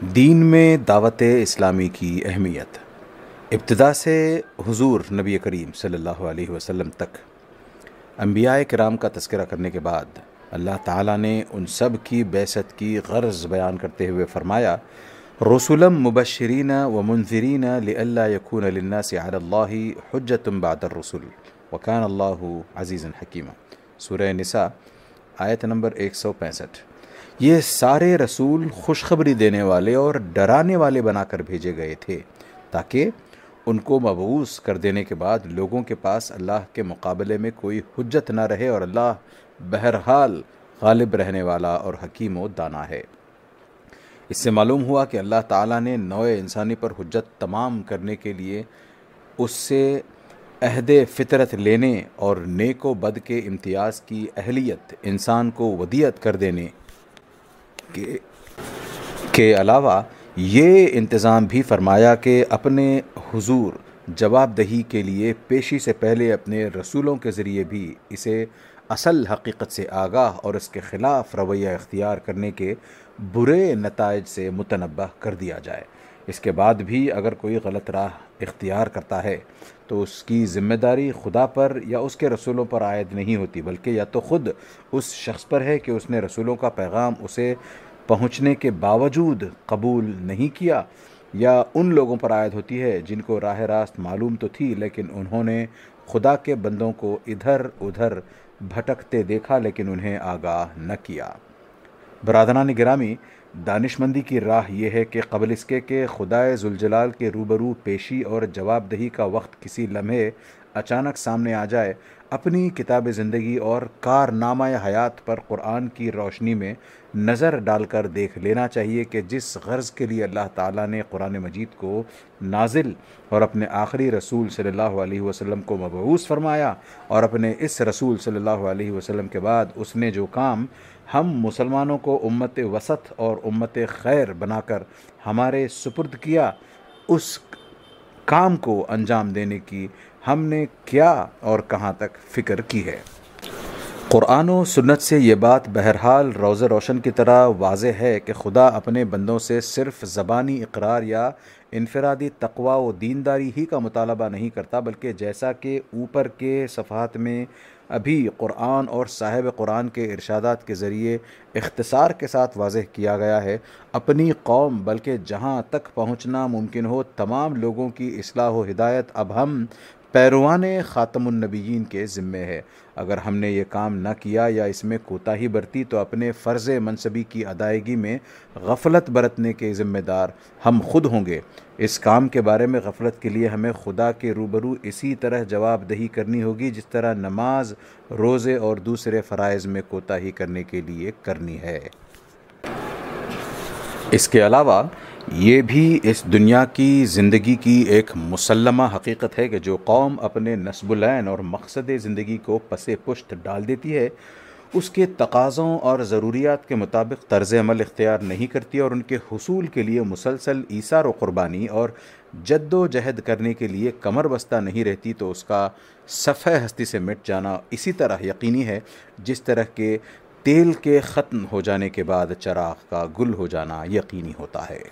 دین میں دعوت اسلامی کی اہمیت۔ ابتدا سے حضور نبی کریم صلی اللہ علیہ وسلم تک۔ انبیاء کرام کا تذکرہ کرنے کے بعد اللہ تعالیٰ نے ان سب کی بیست کی غرض بیان کرتے ہوئے فرمایا رسولم مبشرین و منظرین للہ یکون للناس علی اللہ حجت بعد الرسول وکان اللہ عزیز حکیمہ سورہ نساء، آیت نمبر ایک سو پینسٹھ۔ یہ سارے رسول خوشخبری دینے والے اور ڈرانے والے بنا کر بھیجے گئے تھے تاکہ ان کو مبعوث کر دینے کے بعد لوگوں کے پاس اللہ کے مقابلے میں کوئی حجت نہ رہے اور اللہ بہرحال غالب رہنے والا اور حکیم و دانا ہے۔ اس سے معلوم ہوا کہ اللہ تعالیٰ نے نوع انسانی پر حجت تمام کرنے کے لیے اس سے عہد فطرت لینے اور نیک و بد کے امتیاز کی اہلیت، انسان کو ودیت کر دینے کے کے علاوہ یہ انتظام بھی فرمایا کہ اپنے حضور جواب دہی کے لیے پیشی سے پہلے اپنے رسولوں کے ذریعے بھی اسے اصل حقیقت سے آگاہ اور اس کے خلاف رویہ اختیار کرنے کے برے نتائج سے متنبہ کر دیا جائے۔ اس کے بعد بھی اگر کوئی غلط راہ اختیار کرتا ہے، تو اس کی ذمہ داری خدا پر یا اس کے رسولوں پر عائد نہیں ہوتی، بلکہ یا تو خود اس شخص پر ہے کہ اس نے رسولوں کا پیغام اسے پہنچنے کے باوجود قبول نہیں کیا یا ان لوگوں پر عائد ہوتی ہے جن کو راہ راست معلوم تو تھی، لیکن انہوں نے خدا کے بندوں کو ادھر ادھر بھٹکتے دیکھا، لیکن انہیں آگاہ نہ کیا۔ برادران گرامی دانش مندی کی راہ یہ ہے کہ قبل اس کے کہ خدائے زلجلال کے روبرو پیشی اور جواب دہی کا وقت کسی لمحے اچانک سامنے آ جائے اپنی کتاب زندگی اور کارنامہ حیات پر قرآن کی روشنی میں نظر ڈال کر دیکھ لینا چاہیے کہ جس غرض کے لیے اللہ تعالیٰ نے قرآن مجید کو نازل اور اپنے آخری رسول صلی اللہ علیہ وسلم کو مبعوث فرمایا اور اپنے اس رسول صلی اللہ علیہ وسلم کے بعد اس نے جو کام ہم مسلمانوں کو امت وسط اور امت خیر بنا کر ہمارے سپرد کیا، اس کام کو انجام دینے کی ہم نے کیا اور کہاں تک فکر کی ہے۔ قرآن و سنت سے یہ بات بہرحال روز روشن کی طرح واضح ہے کہ خدا اپنے بندوں سے صرف زبانی اقرار یا انفرادی تقوی و دینداری ہی کا مطالبہ نہیں کرتا، بلکہ جیسا کہ اوپر کے صفحات میں ابھی قرآن اور صاحب قرآن کے ارشادات کے ذریعے اختصار کے ساتھ واضح کیا گیا ہے۔ اپنی قوم، بلکہ جہاں تک پہنچنا ممکن ہو، تمام لوگوں کی اصلاح و ہدایت اب ہم پیروان خاتم النبیین کے ذمے ہے۔ اگر ہم نے یہ کام نہ کیا یا اس میں کوتاہی برتی تو اپنے فرض منصبی کی ادائیگی میں غفلت برتنے کے ذمہ دار ہم خود ہوں گے۔ اس کام کے بارے میں غفلت کے لیے ہمیں خدا کے روبرو اسی طرح جواب دہی کرنی ہوگی جس طرح نماز، روزے اور دوسرے فرائض میں کوتاہی کرنے کے لیے کرنی ہے۔ اس کے علاوہ یہ بھی اس دنیا کی زندگی کی ایک مسلمہ حقیقت ہے کہ جو قوم اپنے نصب العین اور مقصد زندگی کو پس پشت ڈال دیتی ہے، اس کے تقاضوں اور ضروریات کے مطابق طرز عمل اختیار نہیں کرتی اور ان کے حصول کے لیے مسلسل ایثار و قربانی اور جد و جہد کرنے کے لیے کمر بستہ نہیں رہتی تو اس کا صفحہ ہستی سے مٹ جانا اسی طرح یقینی ہے، جس طرح کے تیل کے ختم ہو جانے کے بعد چراغ کا گل ہو جانا یقینی ہوتا ہے۔